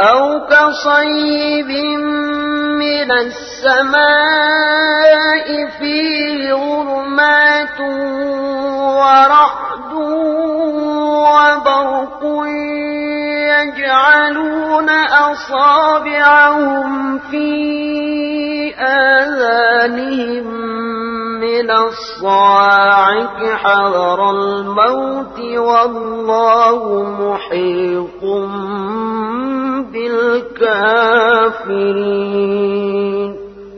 أو كصيب من السماء فيه ظلمات ورعد وبرق يجعلون أصابعهم في آذانهم من الصواعق حذر الموت والله محيط بالكافرين